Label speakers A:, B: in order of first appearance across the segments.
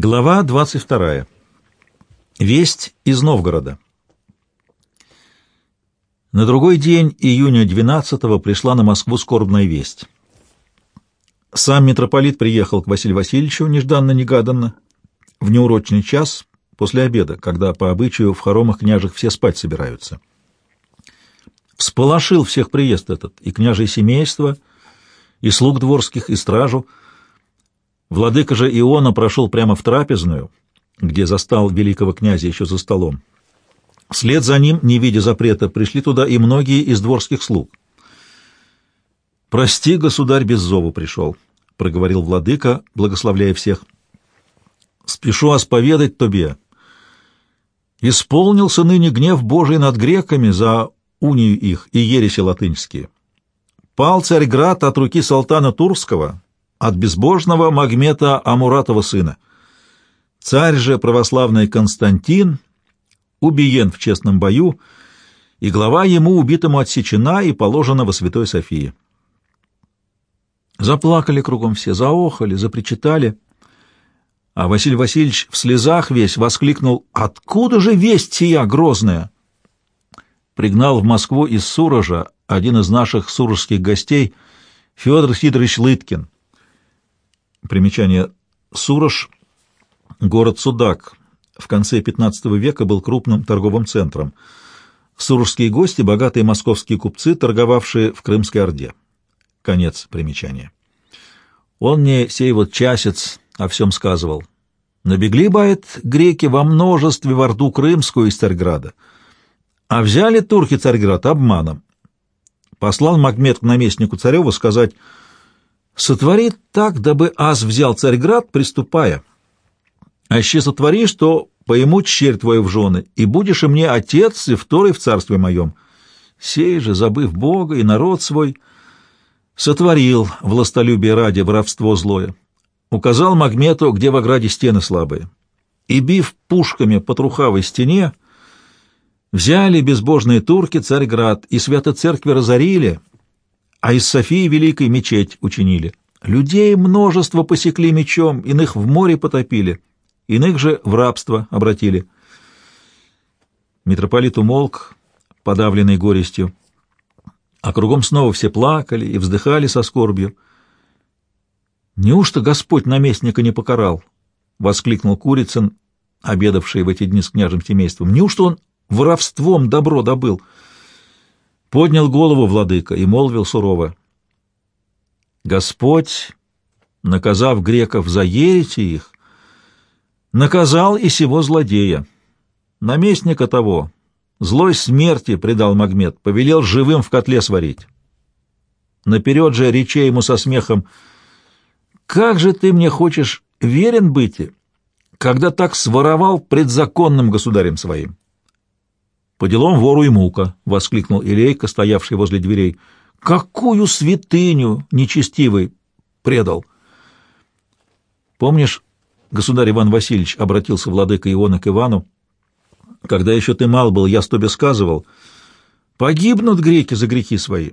A: Глава 22. Весть из Новгорода. На другой день, июня 12-го, пришла на Москву скорбная весть. Сам митрополит приехал к Василию Васильевичу нежданно-негаданно в неурочный час после обеда, когда по обычаю в хоромах княжих все спать собираются. Всполошил всех приезд этот, и княжее семейство, и слуг дворских, и стражу — Владыка же Иона прошел прямо в трапезную, где застал великого князя еще за столом. Вслед за ним, не видя запрета, пришли туда и многие из дворских слуг. «Прости, государь, без зову пришел», — проговорил владыка, благословляя всех. «Спешу осповедать тебе. Исполнился ныне гнев Божий над греками за унию их и ереси латынские. Пал Царьград от руки султана Турского, от безбожного Магмета Амуратова сына. Царь же православный Константин убиен в честном бою, и глава ему убитому отсечена и положена во Святой Софии. Заплакали кругом все, заохали, запричитали, а Василий Васильевич в слезах весь воскликнул «Откуда же весть сия грозная?» Пригнал в Москву из Сурожа один из наших сурожских гостей Федор Сидорович Лыткин — Примечание. Сурож — город Судак. В конце XV века был крупным торговым центром. Сурожские гости — богатые московские купцы, торговавшие в Крымской Орде. Конец примечания. Он мне сей вот часец о всем сказывал. Набегли, бает, греки во множестве в Орду Крымскую из Царьграда. А взяли турки Царьград обманом. Послал Магмед к наместнику Царева сказать — Сотвори так, дабы ас взял Царьград, приступая. Аще сотвори, что пойму черь твою в жены, и будешь и мне отец и второй в царстве моем. Сей же, забыв Бога и народ свой, сотворил властолюбие ради воровство злое. Указал Магмету, где в ограде стены слабые. И, бив пушками по трухавой стене, взяли безбожные турки Царьград и свято церкви разорили, а из Софии Великой мечеть учинили. Людей множество посекли мечом, иных в море потопили, иных же в рабство обратили. Митрополит умолк, подавленный горестью, а кругом снова все плакали и вздыхали со скорбью. «Неужто Господь наместника не покарал?» — воскликнул Курицын, обедавший в эти дни с княжим семейством. «Неужто он воровством добро добыл?» Поднял голову владыка и молвил сурово. Господь, наказав греков за ерите их, наказал и сего злодея. Наместника того, злой смерти предал Магмед, повелел живым в котле сварить. Наперед же рече ему со смехом, «Как же ты мне хочешь верен быть, когда так своровал предзаконным государем своим?» «По делам вору и мука!» — воскликнул Илейка, стоявший возле дверей. «Какую святыню нечестивый предал!» «Помнишь, государь Иван Васильевич обратился владыка Иона к Ивану, когда еще ты мал был, я с тобой сказывал, погибнут греки за грехи свои,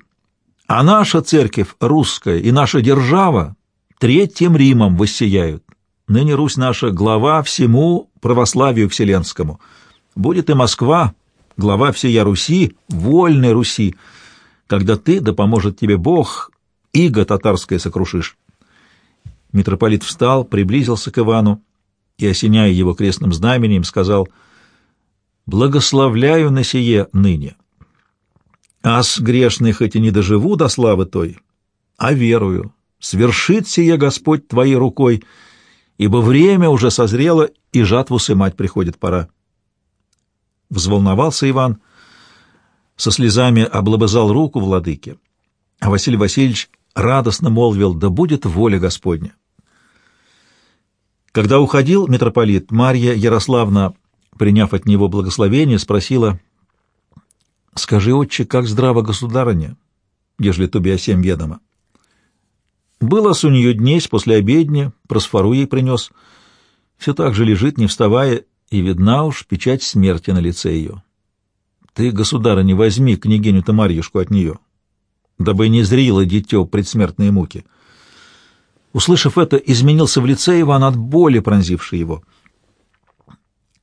A: а наша церковь русская и наша держава третьим Римом воссияют. Ныне Русь наша глава всему православию вселенскому. Будет и Москва, глава всея Руси, вольной Руси, когда ты, да поможет тебе Бог, иго татарское сокрушишь. Митрополит встал, приблизился к Ивану и, осеняя его крестным знамением, сказал «Благословляю на сие ныне. Ас грешный хоть и не доживу до славы той, а верую, свершит сие Господь твоей рукой, ибо время уже созрело, и жатву сымать приходит пора». Взволновался Иван, со слезами облобызал руку владыке, а Василий Васильевич радостно молвил «Да будет воля Господня». Когда уходил митрополит, Марья Ярославна, приняв от него благословение, спросила «Скажи, отче, как здраво государыня, ежели тебе о всем ведомо?» Было с у нее днесь после обедни, просфору ей принес. Все так же лежит, не вставая, и видна уж печать смерти на лице ее. Ты, государыня, возьми княгиню-то Марьюшку от нее, дабы не зрило дитё предсмертные муки. Услышав это, изменился в лице Иван от боли, пронзившей его.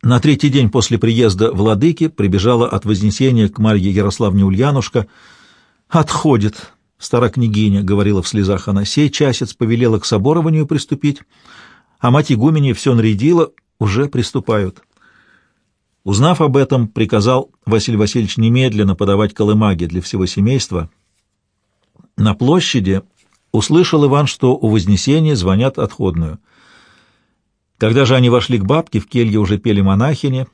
A: На третий день после приезда владыки прибежала от Вознесения к Марье Ярославне Ульянушка. «Отходит, стара княгиня», — говорила в слезах она, — «сей часец повелела к соборованию приступить, а мать игумене все нарядила, уже приступают». Узнав об этом, приказал Василий Васильевич немедленно подавать колымаги для всего семейства. На площади услышал Иван, что у Вознесения звонят отходную. Когда же они вошли к бабке, в келье уже пели монахини,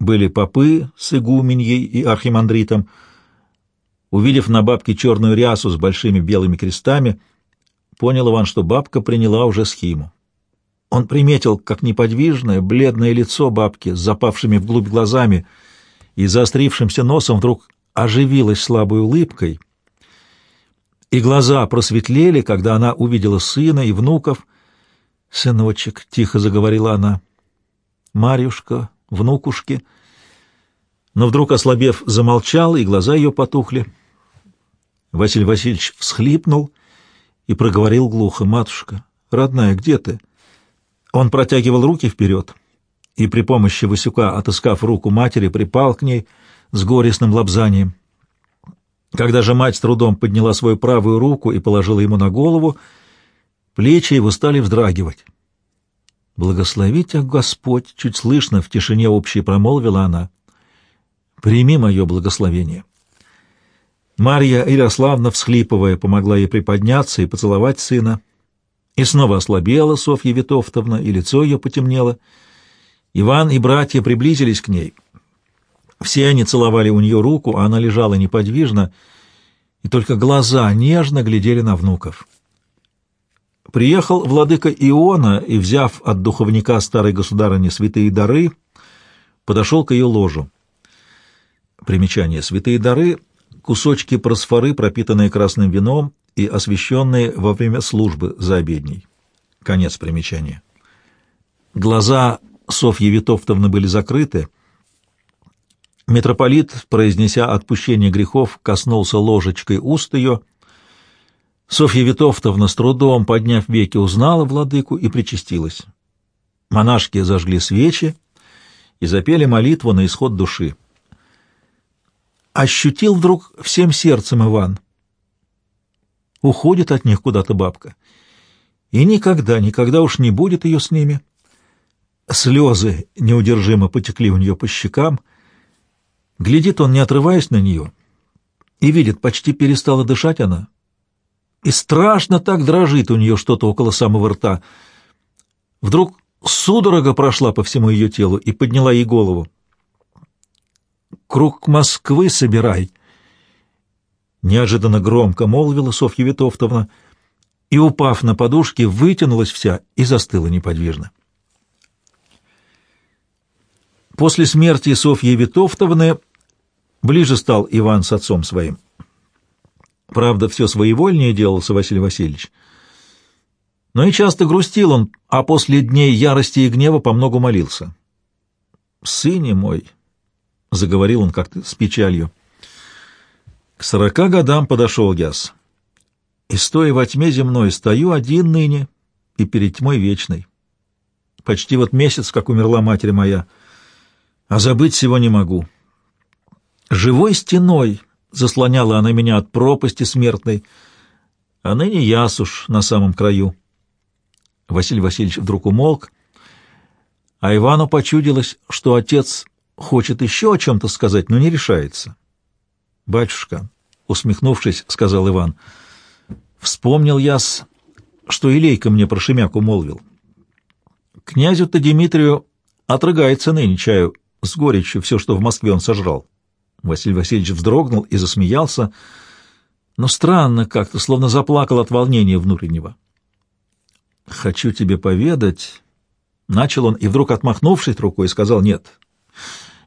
A: были попы с игуменьей и архимандритом. Увидев на бабке черную рясу с большими белыми крестами, понял Иван, что бабка приняла уже схиму. Он приметил, как неподвижное, бледное лицо бабки с запавшими вглубь глазами и заострившимся носом вдруг оживилось слабой улыбкой, и глаза просветлели, когда она увидела сына и внуков. «Сыночек», — тихо заговорила она, — «Марюшка, внукушки». Но вдруг, ослабев, замолчал, и глаза ее потухли. Василий Васильевич всхлипнул и проговорил глухо, «Матушка, родная, где ты?» Он протягивал руки вперед и при помощи Васюка, отыскав руку матери, припал к ней с горестным лобзанием. Когда же мать с трудом подняла свою правую руку и положила ему на голову, плечи его стали вздрагивать. «Благослови тебя, Господь!» — чуть слышно в тишине общей промолвила она. «Прими мое благословение». Марья Ярославна, всхлипывая, помогла ей приподняться и поцеловать сына. И снова ослабела Софья Витовтовна, и лицо ее потемнело. Иван и братья приблизились к ней. Все они целовали у нее руку, а она лежала неподвижно, и только глаза нежно глядели на внуков. Приехал владыка Иона и, взяв от духовника старой государыни святые дары, подошел к ее ложу. Примечание. Святые дары — кусочки просфоры, пропитанные красным вином, и освященные во время службы за обедней. Конец примечания. Глаза Софьи Витовтовны были закрыты. Митрополит, произнеся отпущение грехов, коснулся ложечкой уст ее. Софья Витовтовна с трудом, подняв веки, узнала владыку и причастилась. Монашки зажгли свечи и запели молитву на исход души. Ощутил вдруг всем сердцем Иван — Уходит от них куда-то бабка. И никогда, никогда уж не будет ее с ними. Слезы неудержимо потекли у нее по щекам. Глядит он, не отрываясь на нее, и видит, почти перестала дышать она. И страшно так дрожит у нее что-то около самого рта. Вдруг судорога прошла по всему ее телу и подняла ей голову. «Круг Москвы собирай», неожиданно громко молвила Софья Витовтовна и, упав на подушки, вытянулась вся и застыла неподвижно. После смерти Софьи Витовтовны ближе стал Иван с отцом своим. Правда, все своевольнее делался Василий Васильевич. Но и часто грустил он, а после дней ярости и гнева помногу молился. «Сыне мой», — заговорил он как-то с печалью, — к сорока годам подошел Яс. И, стоя во тьме земной, стою один ныне и перед тьмой вечной. Почти вот месяц, как умерла матерь моя, а забыть всего не могу. Живой стеной заслоняла она меня от пропасти смертной, а ныне ясуш на самом краю. Василий Васильевич вдруг умолк, а Ивану почудилось, что отец хочет еще о чем-то сказать, но не решается. «Батюшка», — усмехнувшись, сказал Иван, — «вспомнил я-с, что Илейка мне про Шемяку молвил. Князю-то Дмитрию отрыгается ныне чаю с горечью все, что в Москве он сожрал». Василий Васильевич вздрогнул и засмеялся, но странно как-то, словно заплакал от волнения внутреннего. «Хочу тебе поведать...» Начал он, и вдруг, отмахнувшись рукой, сказал «нет».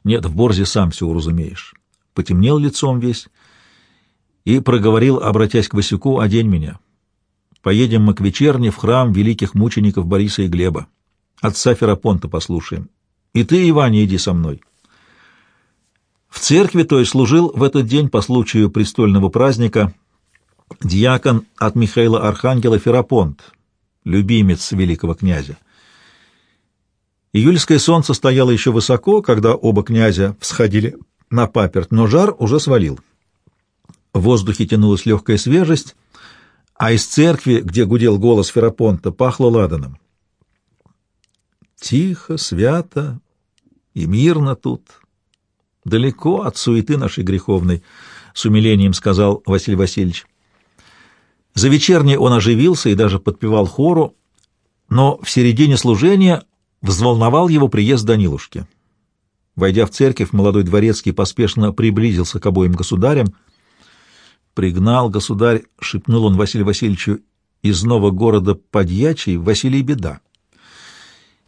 A: «Нет, в Борзе сам все уразумеешь» потемнел лицом весь и проговорил, обратясь к Васюку, «Одень меня. Поедем мы к вечерне в храм великих мучеников Бориса и Глеба. Отца Ферапонта послушаем. И ты, Иваня, иди со мной». В церкви той служил в этот день по случаю престольного праздника диакон от Михаила Архангела Ферапонт, любимец великого князя. Июльское солнце стояло еще высоко, когда оба князя всходили на паперт, но жар уже свалил. В воздухе тянулась легкая свежесть, а из церкви, где гудел голос Ферапонта, пахло ладаном. Тихо, свято и мирно тут, далеко от суеты нашей греховной, — с умилением сказал Василий Васильевич. За вечерней он оживился и даже подпевал хору, но в середине служения взволновал его приезд Данилушки. Войдя в церковь, молодой дворецкий поспешно приблизился к обоим государям. «Пригнал государь», — шепнул он Василию Васильевичу, — «из нового города Подьячий Василий Беда».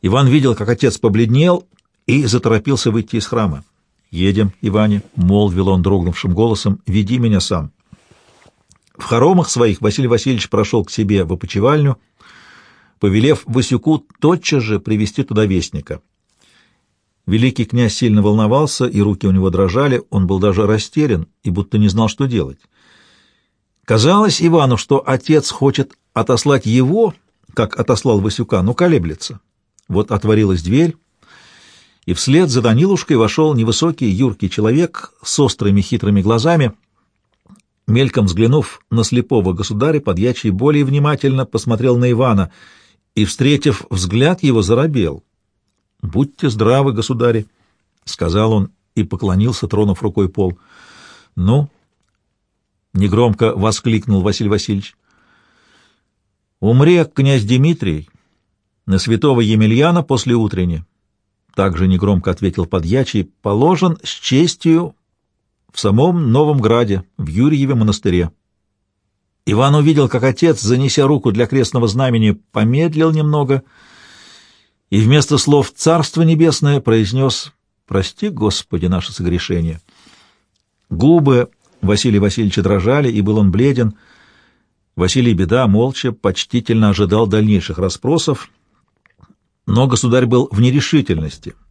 A: Иван видел, как отец побледнел и заторопился выйти из храма. «Едем, Иване», — молвил он дрогнувшим голосом, — «веди меня сам». В хоромах своих Василий Васильевич прошел к себе в опочивальню, повелев Васюку тотчас же привести туда вестника. Великий князь сильно волновался, и руки у него дрожали, он был даже растерян и будто не знал, что делать. Казалось Ивану, что отец хочет отослать его, как отослал Васюка, но колеблется. Вот отворилась дверь, и вслед за Данилушкой вошел невысокий юркий человек с острыми хитрыми глазами — Мельком взглянув на слепого государя, подьячий более внимательно посмотрел на Ивана и, встретив взгляд его, заробел. — Будьте здравы, государи, — сказал он и поклонился, тронув рукой пол. — Ну? — негромко воскликнул Василий Васильевич. — Умре князь Дмитрий на святого Емельяна после утренни. Также негромко ответил подьячий, положен с честью в самом Новом Граде, в Юрьеве монастыре. Иван увидел, как отец, занеся руку для крестного знамени, помедлил немного и вместо слов «Царство небесное» произнес «Прости, Господи, наше согрешение». Губы Василия Васильевича дрожали, и был он бледен. Василий Беда молча, почтительно ожидал дальнейших расспросов, но государь был в нерешительности —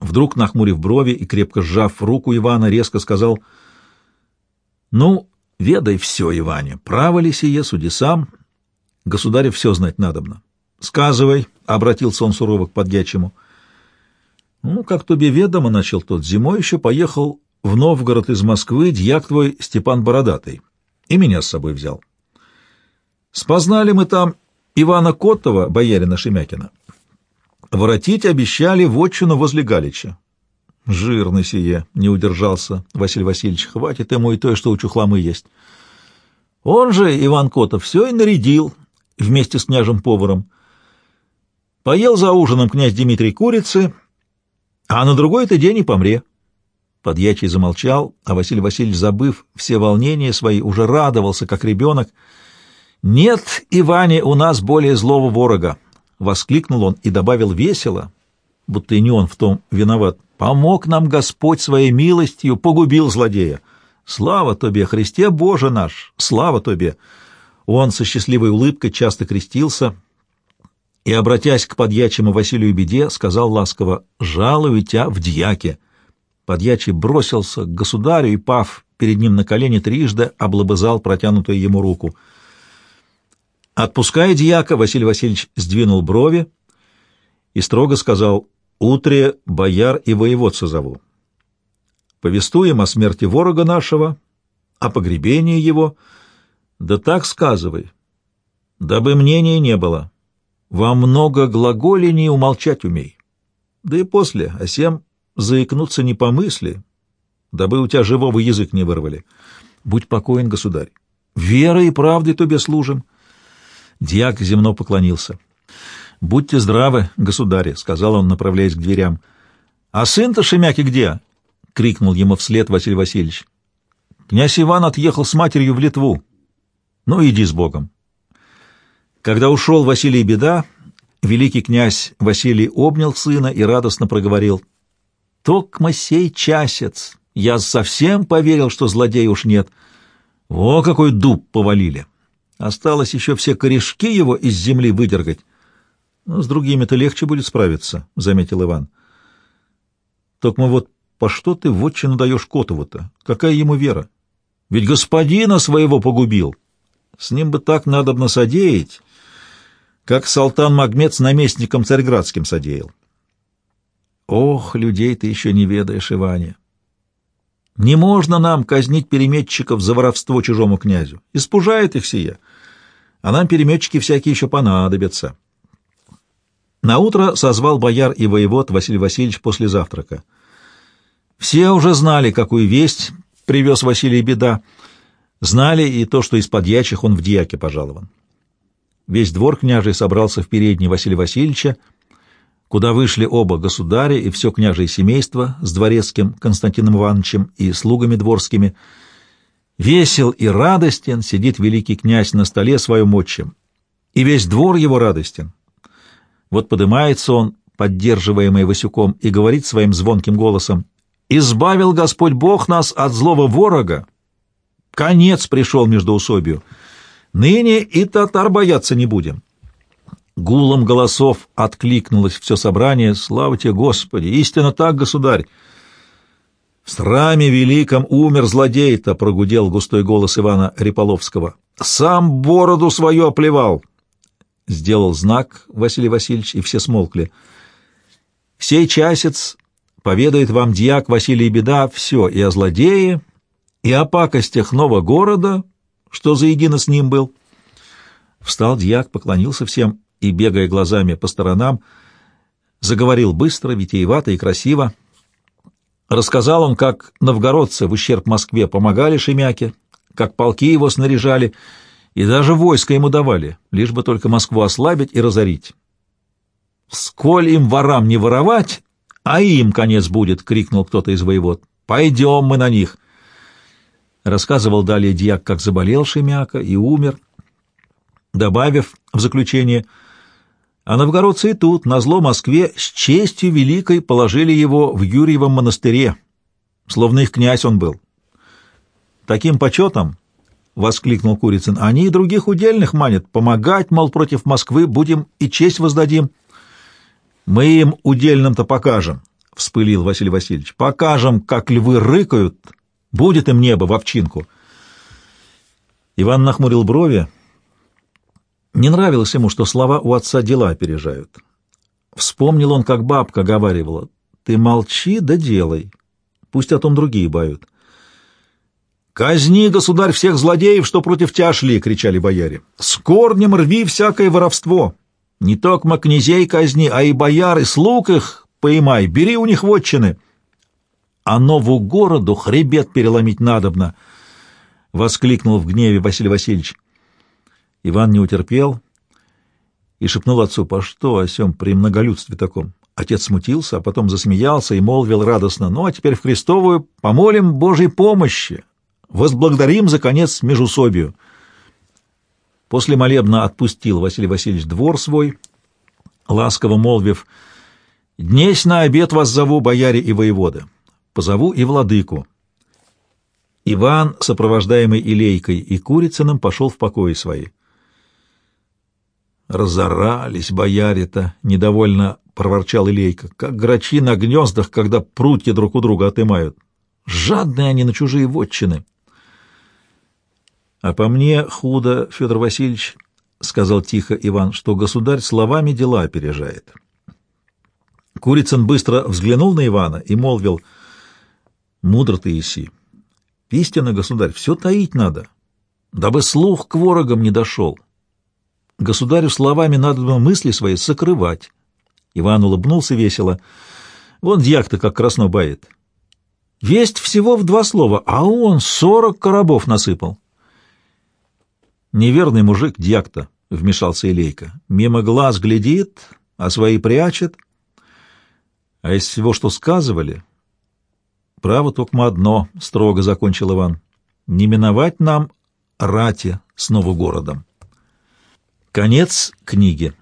A: Вдруг, нахмурив брови и крепко сжав руку Ивана, резко сказал, «Ну, ведай все, Иване, право ли сие, суди сам, государю все знать надобно». «Сказывай», — обратился он сурово к подьячему. «Ну, как тебе ведомо, — начал тот, — зимой еще поехал в Новгород из Москвы дьяк твой Степан Бородатый, и меня с собой взял. Спознали мы там Ивана Котова, боярина Шемякина, Воротить обещали в отчину возле Галича. Жирный сие, не удержался Василий Васильевич. Хватит ему и то, что у чухламы есть. Он же, Иван Котов, все и нарядил вместе с княжем-поваром. Поел за ужином князь Дмитрий курицы, а на другой-то день и помре. Подьячий замолчал, а Василий Васильевич, забыв все волнения свои, уже радовался, как ребенок. «Нет, Иване, у нас более злого ворога воскликнул он и добавил весело, будто и не он в том виноват. «Помог нам Господь своей милостью, погубил злодея! Слава Тебе, Христе Боже наш! Слава Тебе!» Он со счастливой улыбкой часто крестился и, обратясь к подьячему Василию Беде, сказал ласково «Жалую тебя в дьяке». Подьячий бросился к государю и, пав перед ним на колени трижды, облобызал протянутую ему руку — Отпуская дьяка, Василий Васильевич сдвинул брови и строго сказал «Утре бояр и воевод созову. Повествуем о смерти ворога нашего, о погребении его, да так сказывай, дабы мнения не было. Во много глаголений умолчать умей. Да и после, а сем заикнуться не по мысли, дабы у тебя живого язык не вырвали. Будь покоен, государь. Верой и правдой тебе служим». Дьяк земно поклонился. «Будьте здравы, государи», — сказал он, направляясь к дверям. «А сын-то Шемяки где?» — крикнул ему вслед Василий Васильевич. «Князь Иван отъехал с матерью в Литву. Ну, иди с Богом». Когда ушел Василий Беда, великий князь Василий обнял сына и радостно проговорил. «Токма сей часец! Я совсем поверил, что злодея уж нет. О, какой дуб повалили!» Осталось еще все корешки его из земли выдергать. Но ну, с другими-то легче будет справиться, — заметил Иван. Только вот по что ты в отчину даешь Котову-то? Какая ему вера? Ведь господина своего погубил. С ним бы так надо бы насадеять, как Салтан Магмед с наместником царьградским содеял. Ох, людей ты еще не ведаешь, Иване. Не можно нам казнить переметчиков за воровство чужому князю. Испужает их сие. А нам переметчики всякие еще понадобятся. Наутро созвал бояр и воевод Василий Васильевич после завтрака. Все уже знали, какую весть привез Василий Беда, знали и то, что из подьячих он в дьяке пожалован. Весь двор княжий собрался в передней Василия Васильевича, куда вышли оба государя и все княжее семейство с дворецким Константином Ивановичем и слугами дворскими. Весел и радостен сидит великий князь на столе своем отчим, и весь двор его радостен. Вот подымается он, поддерживаемый Васюком, и говорит своим звонким голосом, «Избавил Господь Бог нас от злого ворога! Конец пришел между усобью!» Ныне и татар бояться не будем. Гулом голосов откликнулось все собрание. Слава тебе, Господи! Истинно так, государь! В сраме великом умер злодей-то, прогудел густой голос Ивана Реполовского. Сам бороду свою оплевал. Сделал знак Василий Васильевич, и все смолкли. Сей часец поведает вам дьяк Василий Беда все и о злодее, и о пакостях нового города, что заедино с ним был. Встал дьяк, поклонился всем и, бегая глазами по сторонам, заговорил быстро, витиевато и красиво. Рассказал он, как новгородцы в ущерб Москве помогали Шемяке, как полки его снаряжали и даже войско ему давали, лишь бы только Москву ослабить и разорить. «Сколь им ворам не воровать, а им конец будет!» — крикнул кто-то из воевод. «Пойдем мы на них!» Рассказывал далее дьяк, как заболел Шемяка и умер, добавив в заключение, а новгородцы и тут, на зло Москве, с честью великой положили его в Юрьевом монастыре, словно их князь он был. Таким почетом, — воскликнул Курицын, — они и других удельных манят, помогать, мол, против Москвы будем и честь воздадим. Мы им удельным-то покажем, — вспылил Василий Васильевич, — покажем, как львы рыкают, — Будет им небо в овчинку. Иван нахмурил брови. Не нравилось ему, что слова у отца дела опережают. Вспомнил он, как бабка говаривала, «Ты молчи да делай, пусть о том другие бают». «Казни, государь, всех злодеев, что против тебя шли!» — кричали бояре. «С корнем рви всякое воровство! Не только князей казни, а и бояр, и слуг их поймай, бери у них вотчины!» А нову городу хребет переломить надобно!» — воскликнул в гневе Василий Васильевич. Иван не утерпел и шепнул отцу, «По что, о сём, при многолюдстве таком?» Отец смутился, а потом засмеялся и молвил радостно, «Ну, а теперь в Христовую помолим Божьей помощи, возблагодарим за конец межусобию». После молебна отпустил Василий Васильевич двор свой, ласково молвив, «Днесь на обед вас зову, бояре и воеводы» позову и владыку. Иван, сопровождаемый Илейкой и Курицыным, пошел в покои свои. «Разорались бояре-то!» — недовольно проворчал Илейка. «Как грачи на гнездах, когда прутья друг у друга отымают. Жадные они на чужие вотчины!» «А по мне худо, Федор Васильевич, — сказал тихо Иван, — что государь словами дела опережает». Курицын быстро взглянул на Ивана и молвил — Мудро ты, Иси. Истинно, государь, все таить надо, дабы слух к ворогам не дошел. Государю словами надо мысли свои сокрывать. Иван улыбнулся весело. Вон дьяк-то как красно бает. Весть всего в два слова, а он сорок коробов насыпал. Неверный мужик дьяк-то, — вмешался Илейка. Мимо глаз глядит, а свои прячет. А из всего, что сказывали, Право только одно, — строго закончил Иван. Не миновать нам рати с Новогородом. Конец книги.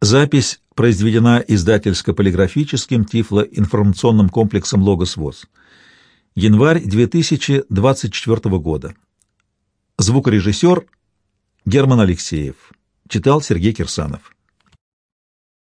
A: Запись произведена издательско-полиграфическим тифло-информационным комплексом «Логос ВОЗ». Январь 2024 года. Звукорежиссер Герман Алексеев. Читал Сергей Кирсанов.